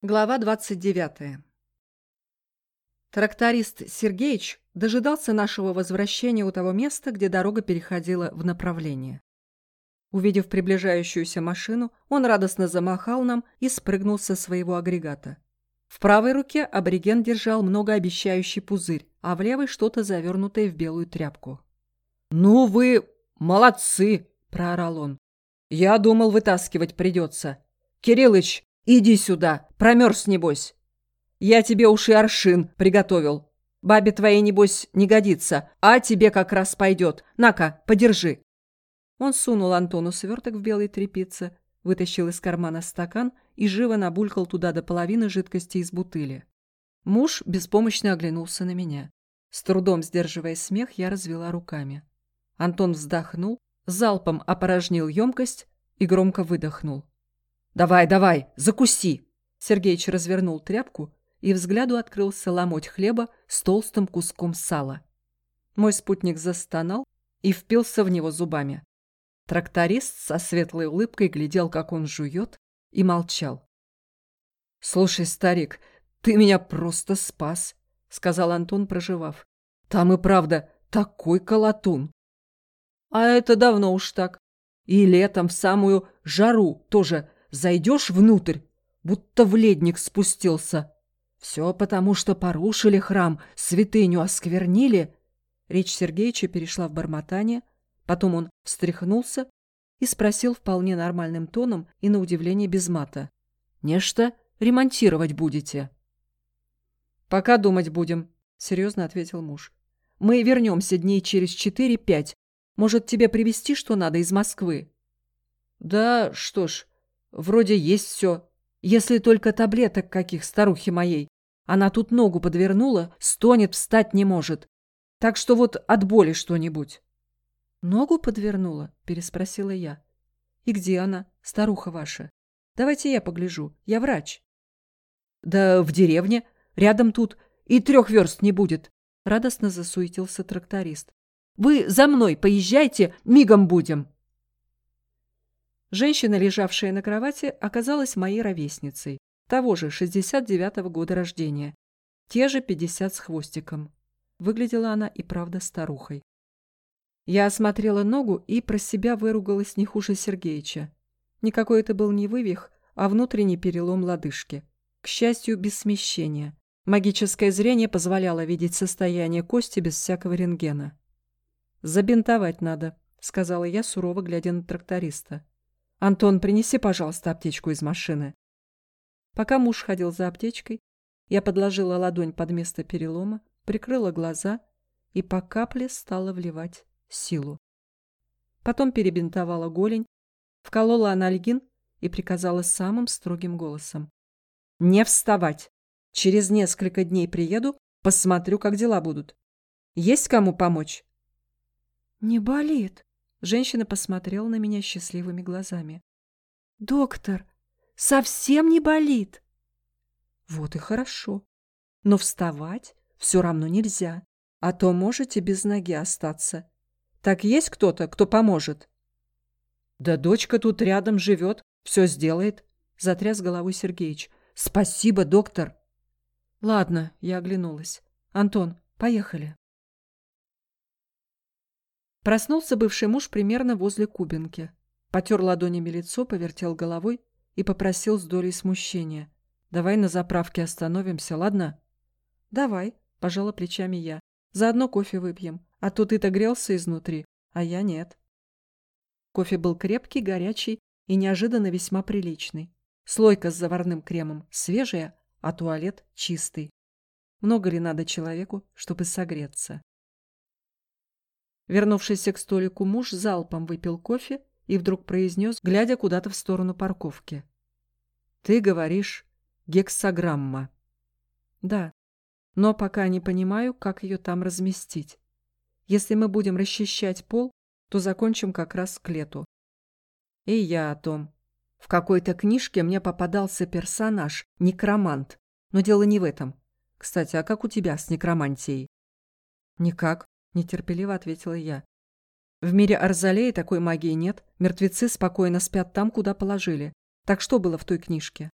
Глава 29. Тракторист Сергеич дожидался нашего возвращения у того места, где дорога переходила в направление. Увидев приближающуюся машину, он радостно замахал нам и спрыгнул со своего агрегата. В правой руке абориген держал многообещающий пузырь, а в левой что-то завернутое в белую тряпку. «Ну вы молодцы!» – проорал он. «Я думал, вытаскивать придется. Кириллыч, Иди сюда, промерз, небось. Я тебе уж и аршин приготовил. Бабе твоей, небось, не годится, а тебе как раз пойдет. На-ка, подержи». Он сунул Антону сверток в белой тряпице, вытащил из кармана стакан и живо набулькал туда до половины жидкости из бутыли. Муж беспомощно оглянулся на меня. С трудом сдерживая смех, я развела руками. Антон вздохнул, залпом опорожнил емкость и громко выдохнул. «Давай, давай, закуси!» Сергеич развернул тряпку, и взгляду открылся ломоть хлеба с толстым куском сала. Мой спутник застонал и впился в него зубами. Тракторист со светлой улыбкой глядел, как он жует, и молчал. «Слушай, старик, ты меня просто спас», — сказал Антон, проживав. «Там и правда такой колотун». «А это давно уж так. И летом в самую жару тоже зайдешь внутрь, будто в ледник спустился. Все потому, что порушили храм, святыню осквернили. Речь Сергеича перешла в бормотание, потом он встряхнулся и спросил вполне нормальным тоном и на удивление без мата. «Нечто ремонтировать будете?» «Пока думать будем», — серьезно ответил муж. «Мы вернемся дней через четыре-пять. Может, тебе привезти что надо из Москвы?» «Да, что ж, Вроде есть все. Если только таблеток каких старухи моей. Она тут ногу подвернула, стонет, встать не может. Так что вот от боли что-нибудь. «Ногу подвернула?» – переспросила я. «И где она, старуха ваша? Давайте я погляжу. Я врач». «Да в деревне. Рядом тут. И трех верст не будет», – радостно засуетился тракторист. «Вы за мной поезжайте, мигом будем». Женщина, лежавшая на кровати, оказалась моей ровесницей, того же 69-го года рождения, те же 50 с хвостиком. Выглядела она и правда старухой. Я осмотрела ногу и про себя выругалась не хуже Сергеича. Никакой это был не вывих, а внутренний перелом лодыжки. К счастью, без смещения. Магическое зрение позволяло видеть состояние кости без всякого рентгена. «Забинтовать надо», — сказала я, сурово глядя на тракториста. «Антон, принеси, пожалуйста, аптечку из машины». Пока муж ходил за аптечкой, я подложила ладонь под место перелома, прикрыла глаза и по капле стала вливать силу. Потом перебинтовала голень, вколола анальгин и приказала самым строгим голосом. «Не вставать! Через несколько дней приеду, посмотрю, как дела будут. Есть кому помочь?» «Не болит», Женщина посмотрела на меня счастливыми глазами. «Доктор, совсем не болит?» «Вот и хорошо. Но вставать все равно нельзя, а то можете без ноги остаться. Так есть кто-то, кто поможет?» «Да дочка тут рядом живет, все сделает», — затряс головой Сергеич. «Спасибо, доктор». «Ладно», — я оглянулась. «Антон, поехали». Проснулся бывший муж примерно возле Кубинки. Потер ладонями лицо, повертел головой и попросил с долей смущения. «Давай на заправке остановимся, ладно?» «Давай», — пожала плечами я. «Заодно кофе выпьем. А то ты-то грелся изнутри, а я нет». Кофе был крепкий, горячий и неожиданно весьма приличный. Слойка с заварным кремом свежая, а туалет чистый. Много ли надо человеку, чтобы согреться? Вернувшийся к столику муж залпом выпил кофе и вдруг произнес, глядя куда-то в сторону парковки. «Ты говоришь гексограмма». «Да, но пока не понимаю, как ее там разместить. Если мы будем расчищать пол, то закончим как раз к лету». И я о том. В какой-то книжке мне попадался персонаж, некромант. Но дело не в этом. Кстати, а как у тебя с некромантией? Никак нетерпеливо ответила я. В мире Арзалеи такой магии нет, мертвецы спокойно спят там, куда положили. Так что было в той книжке?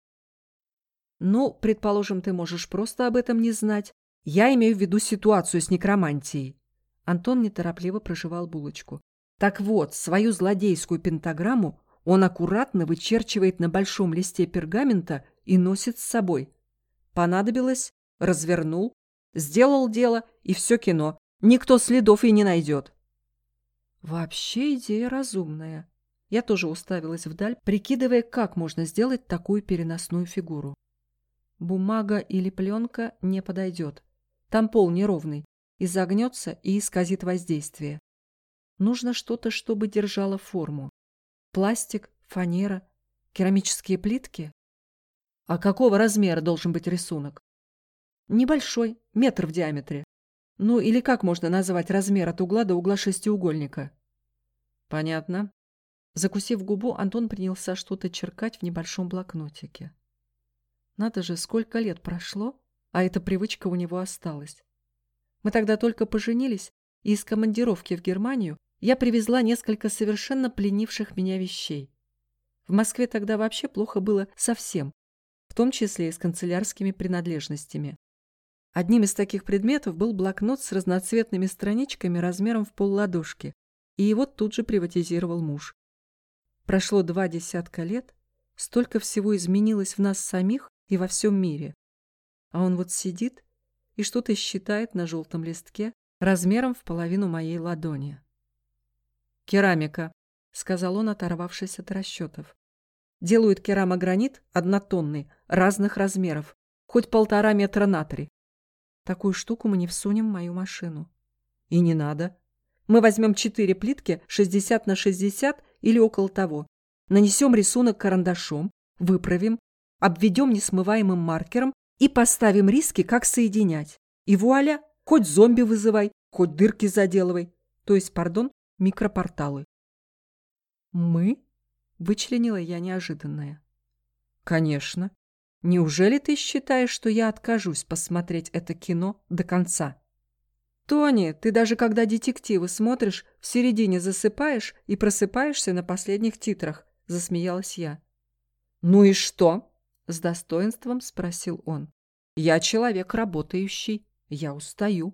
Ну, предположим, ты можешь просто об этом не знать. Я имею в виду ситуацию с некромантией. Антон неторопливо проживал булочку. Так вот, свою злодейскую пентаграмму он аккуратно вычерчивает на большом листе пергамента и носит с собой. Понадобилось, развернул, сделал дело, и все кино. Никто следов и не найдет. Вообще идея разумная. Я тоже уставилась вдаль, прикидывая, как можно сделать такую переносную фигуру. Бумага или пленка не подойдет. Там пол неровный, изогнется и исказит воздействие. Нужно что-то, чтобы держало форму. Пластик, фанера, керамические плитки. А какого размера должен быть рисунок? Небольшой, метр в диаметре. Ну или как можно назвать размер от угла до угла шестиугольника? Понятно. Закусив губу, Антон принялся что-то черкать в небольшом блокнотике. Надо же, сколько лет прошло, а эта привычка у него осталась. Мы тогда только поженились, и из командировки в Германию я привезла несколько совершенно пленивших меня вещей. В Москве тогда вообще плохо было совсем, в том числе и с канцелярскими принадлежностями. Одним из таких предметов был блокнот с разноцветными страничками размером в полладошки, и его тут же приватизировал муж. Прошло два десятка лет, столько всего изменилось в нас самих и во всем мире. А он вот сидит и что-то считает на желтом листке размером в половину моей ладони. «Керамика», — сказал он, оторвавшись от расчетов. «Делают керамогранит однотонный, разных размеров, хоть полтора метра на три. Такую штуку мы не всунем в мою машину. И не надо. Мы возьмем четыре плитки 60 на 60 или около того. Нанесем рисунок карандашом, выправим, обведем несмываемым маркером и поставим риски, как соединять. И вуаля, хоть зомби вызывай, хоть дырки заделывай. То есть, пардон, микропорталы. Мы? Вычленила я неожиданное. Конечно. Неужели ты считаешь, что я откажусь посмотреть это кино до конца? Тони, ты даже когда детективы смотришь, в середине засыпаешь и просыпаешься на последних титрах, засмеялась я. Ну и что? С достоинством спросил он. Я человек работающий, я устаю.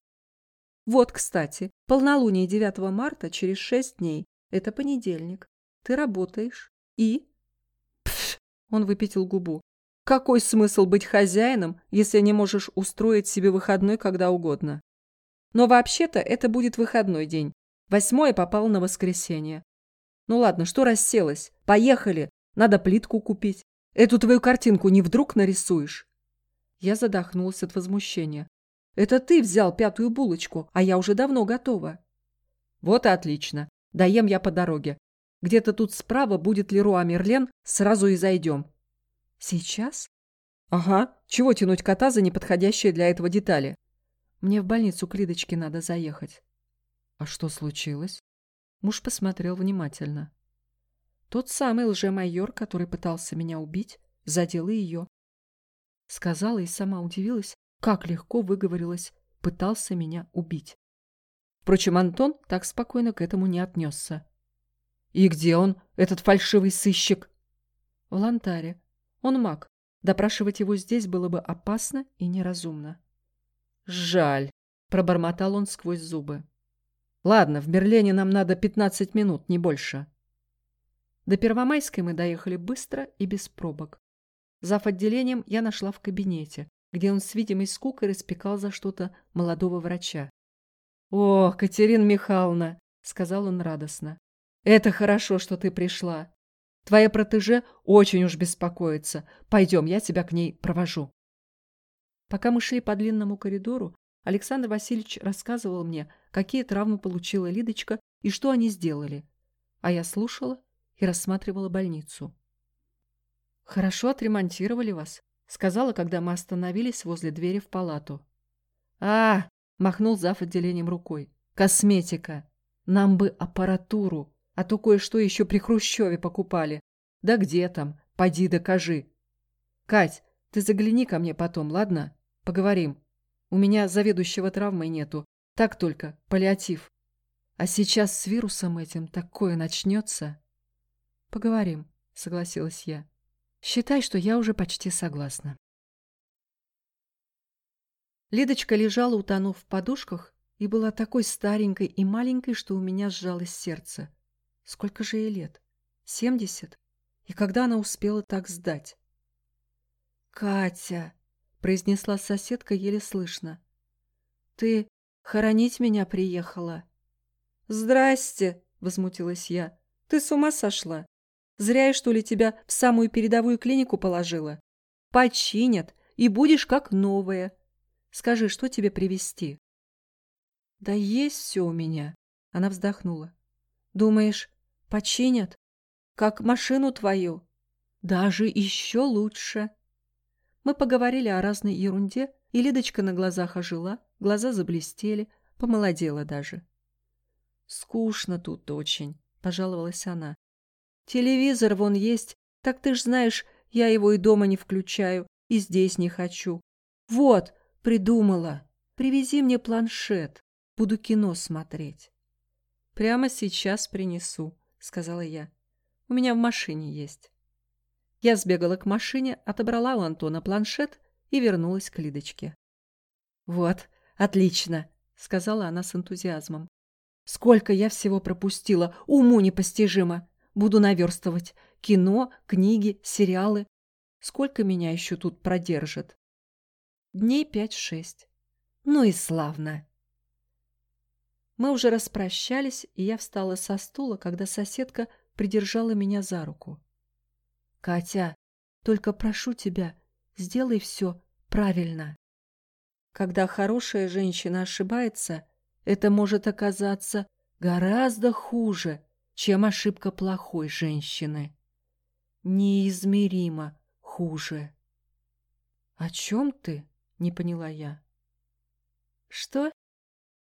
Вот, кстати, полнолуние 9 марта через шесть дней. Это понедельник. Ты работаешь. И? Он выпятил губу. Какой смысл быть хозяином, если не можешь устроить себе выходной когда угодно? Но вообще-то это будет выходной день. Восьмое попало на воскресенье. Ну ладно, что расселась? Поехали. Надо плитку купить. Эту твою картинку не вдруг нарисуешь? Я задохнулась от возмущения. Это ты взял пятую булочку, а я уже давно готова. Вот и отлично. Доем я по дороге. Где-то тут справа будет Леруа Мерлен, сразу и зайдем. Сейчас? Ага. Чего тянуть кота за неподходящие для этого детали? Мне в больницу к Лидочке надо заехать. А что случилось? Муж посмотрел внимательно. Тот самый лжемайор, который пытался меня убить, задел и ее. Сказала и сама удивилась, как легко выговорилась, пытался меня убить. Впрочем, Антон так спокойно к этому не отнесся. «И где он, этот фальшивый сыщик?» «В Лантаре. Он маг. Допрашивать его здесь было бы опасно и неразумно. «Жаль», — пробормотал он сквозь зубы. «Ладно, в Берлине нам надо пятнадцать минут, не больше». До Первомайской мы доехали быстро и без пробок. Зав. отделением я нашла в кабинете, где он с видимой скукой распекал за что-то молодого врача. «О, Катерина Михайловна!» — сказал он радостно. «Это хорошо, что ты пришла. Твоя протеже очень уж беспокоится. Пойдем, я тебя к ней провожу. Пока мы шли по длинному коридору, Александр Васильевич рассказывал мне, какие травмы получила Лидочка и что они сделали. А я слушала и рассматривала больницу. «Хорошо отремонтировали вас», — сказала, когда мы остановились возле двери в палату. «А!» — махнул зав. отделением рукой. «Косметика! Нам бы аппаратуру!» А то кое-что еще при Хрущеве покупали. Да где там? Поди докажи. Кать, ты загляни ко мне потом, ладно? Поговорим. У меня заведующего травмой нету. Так только, паллиатив. А сейчас с вирусом этим такое начнется. Поговорим, согласилась я. Считай, что я уже почти согласна. Лидочка лежала, утонув в подушках, и была такой старенькой и маленькой, что у меня сжалось сердце. Сколько же ей лет? Семьдесят? И когда она успела так сдать? «Катя!» — произнесла соседка еле слышно. «Ты хоронить меня приехала?» «Здрасте!» — возмутилась я. «Ты с ума сошла? Зря я, что ли, тебя в самую передовую клинику положила? Починят, и будешь как новая. Скажи, что тебе привезти?» «Да есть все у меня», — она вздохнула. «Думаешь, починят? Как машину твою? Даже еще лучше». Мы поговорили о разной ерунде, и Лидочка на глазах ожила, глаза заблестели, помолодела даже. «Скучно тут очень», — пожаловалась она. «Телевизор вон есть, так ты ж знаешь, я его и дома не включаю, и здесь не хочу. Вот, придумала. Привези мне планшет, буду кино смотреть». «Прямо сейчас принесу», — сказала я. «У меня в машине есть». Я сбегала к машине, отобрала у Антона планшет и вернулась к Лидочке. «Вот, отлично», — сказала она с энтузиазмом. «Сколько я всего пропустила, уму непостижимо. Буду наверстывать. Кино, книги, сериалы. Сколько меня еще тут продержат?» «Дней пять-шесть. Ну и славно». Мы уже распрощались, и я встала со стула, когда соседка придержала меня за руку. Катя, только прошу тебя, сделай все правильно. Когда хорошая женщина ошибается, это может оказаться гораздо хуже, чем ошибка плохой женщины. Неизмеримо хуже. «О чем ты?» — не поняла я. «Что?» —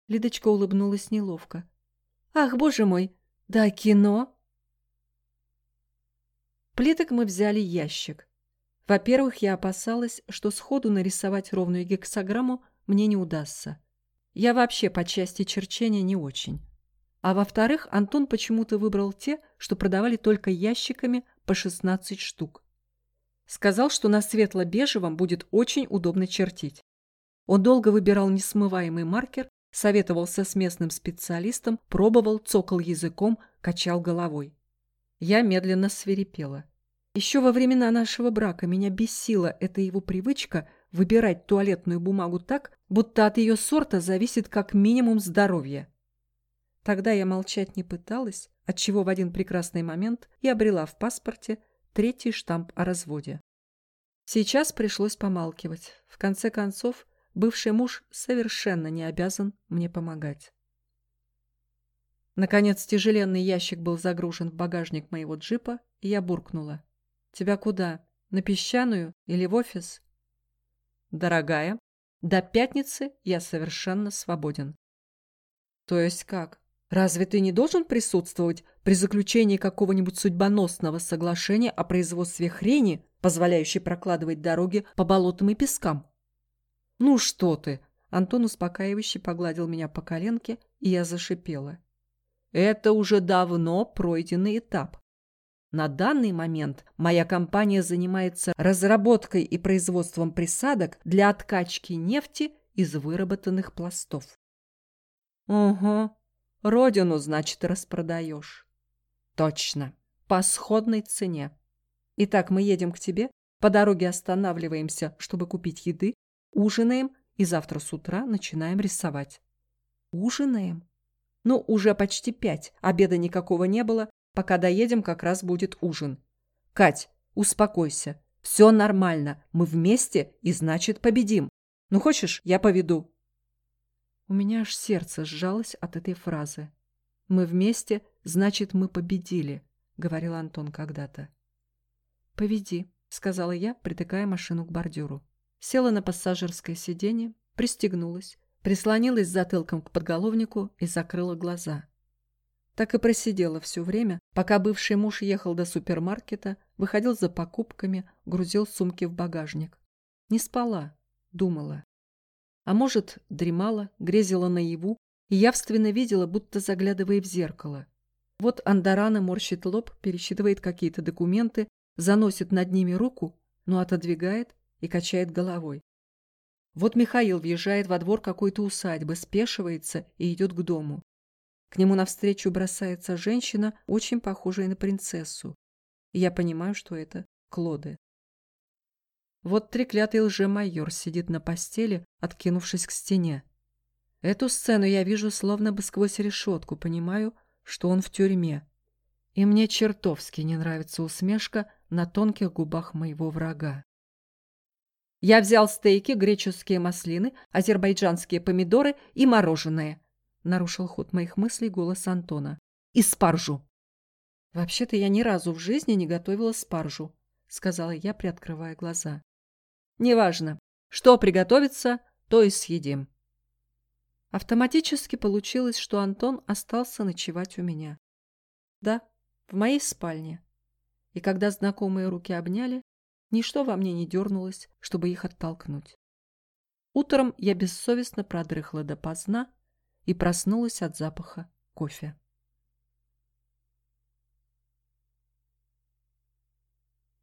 Лидочка улыбнулась неловко. «Ах, боже мой, да кино!» Плиток мы взяли ящик. Во-первых, я опасалась, что сходу нарисовать ровную гексограмму мне не удастся. Я вообще по части черчения не очень. А во-вторых, Антон почему-то выбрал те, что продавали только ящиками по 16 штук. Сказал, что на светло-бежевом будет очень удобно чертить. Он долго выбирал несмываемый маркер, советовался с местным специалистом, пробовал, цокал языком, качал головой. Я медленно свирепела. Еще во времена нашего брака меня бесила эта его привычка выбирать туалетную бумагу так, будто от ее сорта зависит как минимум здоровье. Тогда я молчать не пыталась, отчего в один прекрасный момент я обрела в паспорте третий штамп о разводе. Сейчас пришлось помалкивать. В конце концов, бывший муж совершенно не обязан мне помогать. Наконец, тяжеленный ящик был загружен в багажник моего джипа, и я буркнула. «Тебя куда? На песчаную или в офис?» «Дорогая, до пятницы я совершенно свободен». «То есть как? Разве ты не должен присутствовать при заключении какого-нибудь судьбоносного соглашения о производстве хрени, позволяющей прокладывать дороги по болотам и пескам?» «Ну что ты!» Антон успокаивающе погладил меня по коленке, и я зашипела. Это уже давно пройденный этап. На данный момент моя компания занимается разработкой и производством присадок для откачки нефти из выработанных пластов. Угу, родину, значит, распродаешь. Точно, по сходной цене. Итак, мы едем к тебе, по дороге останавливаемся, чтобы купить еды, ужинаем и завтра с утра начинаем рисовать. Ужинаем? Ну, уже почти пять, обеда никакого не было, пока доедем, как раз будет ужин. Кать, успокойся, все нормально, мы вместе и значит победим. Ну, хочешь, я поведу?» У меня аж сердце сжалось от этой фразы. «Мы вместе, значит, мы победили», — говорил Антон когда-то. «Поведи», — сказала я, притыкая машину к бордюру. Села на пассажирское сиденье, пристегнулась, прислонилась затылком к подголовнику и закрыла глаза. Так и просидела все время, пока бывший муж ехал до супермаркета, выходил за покупками, грузил сумки в багажник. Не спала, думала. А может, дремала, грезила наяву и явственно видела, будто заглядывая в зеркало. Вот Андарана морщит лоб, пересчитывает какие-то документы, заносит над ними руку, но отодвигает и качает головой. Вот Михаил въезжает во двор какой-то усадьбы, спешивается и идет к дому. К нему навстречу бросается женщина, очень похожая на принцессу. И я понимаю, что это Клоде. Вот треклятый лже-майор сидит на постели, откинувшись к стене. Эту сцену я вижу словно бы сквозь решетку, понимаю, что он в тюрьме. И мне чертовски не нравится усмешка на тонких губах моего врага. Я взял стейки, греческие маслины, азербайджанские помидоры и мороженое. Нарушил ход моих мыслей голос Антона. И спаржу. Вообще-то я ни разу в жизни не готовила спаржу, сказала я, приоткрывая глаза. Неважно. Что приготовится, то и съедим. Автоматически получилось, что Антон остался ночевать у меня. Да, в моей спальне. И когда знакомые руки обняли, ничто во мне не дернулось, чтобы их оттолкнуть. Утром я бессовестно продрыхла допоздна и проснулась от запаха кофе.